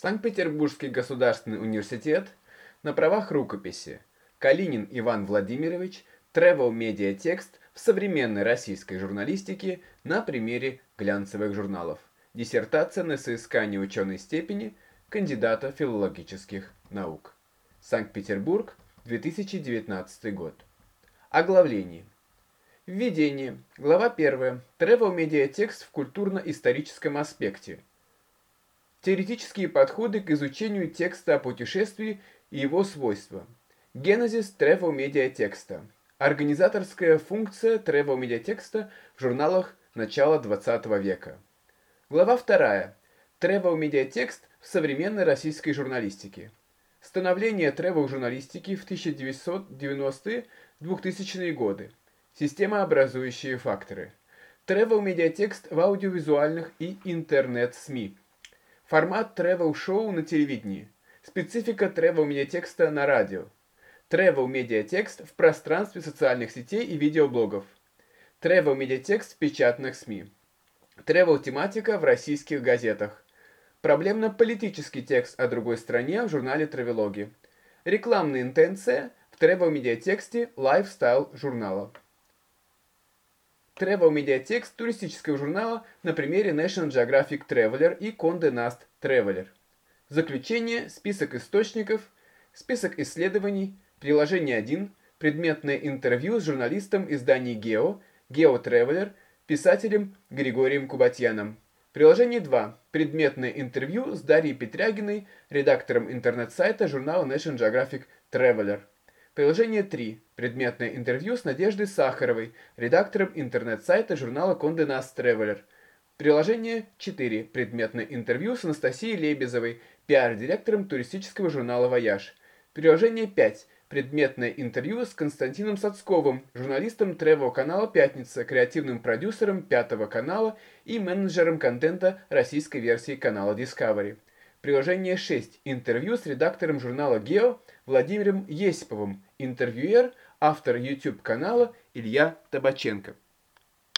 Санкт-Петербургский государственный университет на правах рукописи. Калинин Иван Владимирович, Travel Media Текст в современной российской журналистике на примере глянцевых журналов. Диссертация на соискание ученой степени кандидата филологических наук. Санкт-Петербург, 2019 год. Оглавление. Введение. Глава 1. Travel Media Текст в культурно-историческом аспекте. Теоретические подходы к изучению текста о путешествии и его свойства. Генезис travel медиа текста. Организаторская функция travel медиа текста в журналах начала 20 века. Глава 2. Travel медиа текст в современной российской журналистике. Становление travel журналистики в 1990-2000-е годы. Системообразующие факторы. Travel медиа текст в аудиовизуальных и интернет-СМИ. Формат тревел-шоу на телевидении. Специфика тревел-медиатекста на радио. Тревел-медиатекст в пространстве социальных сетей и видеоблогов. Тревел-медиатекст в печатных СМИ. Тревел-тематика в российских газетах. Проблемно-политический текст о другой стране в журнале Тревелоги. Рекламные интенции в тревел-медиатексте лайфстайл журнала. Travel медиатекст туристического журнала на примере National Geographic Traveler и Condé Nast Traveler. Заключение, список источников, список исследований, приложение 1, предметное интервью с журналистом изданий Geo, Geo Traveler, писателем Григорием Кубатьяном. Приложение 2. Предметное интервью с Дарьей Петрягиной, редактором интернет-сайта журнала National Geographic Traveler. Приложение 3. Предметное интервью с Надеждой Сахаровой, редактором интернет-сайта журнала Condé Nast Traveler. Приложение 4. Предметное интервью с Анастасией Лебезовой, пиар-директором туристического журнала «Вояж». Приложение 5. Предметное интервью с Константином Сацковым, журналистом тревел-канала «Пятница», креативным продюсером Пятого канала и менеджером контента российской версии канала Discovery. Приложение 6. Интервью с редактором журнала «Гео» Владимиром Есиповым, интервьюер, автор YouTube-канала Илья Табаченко.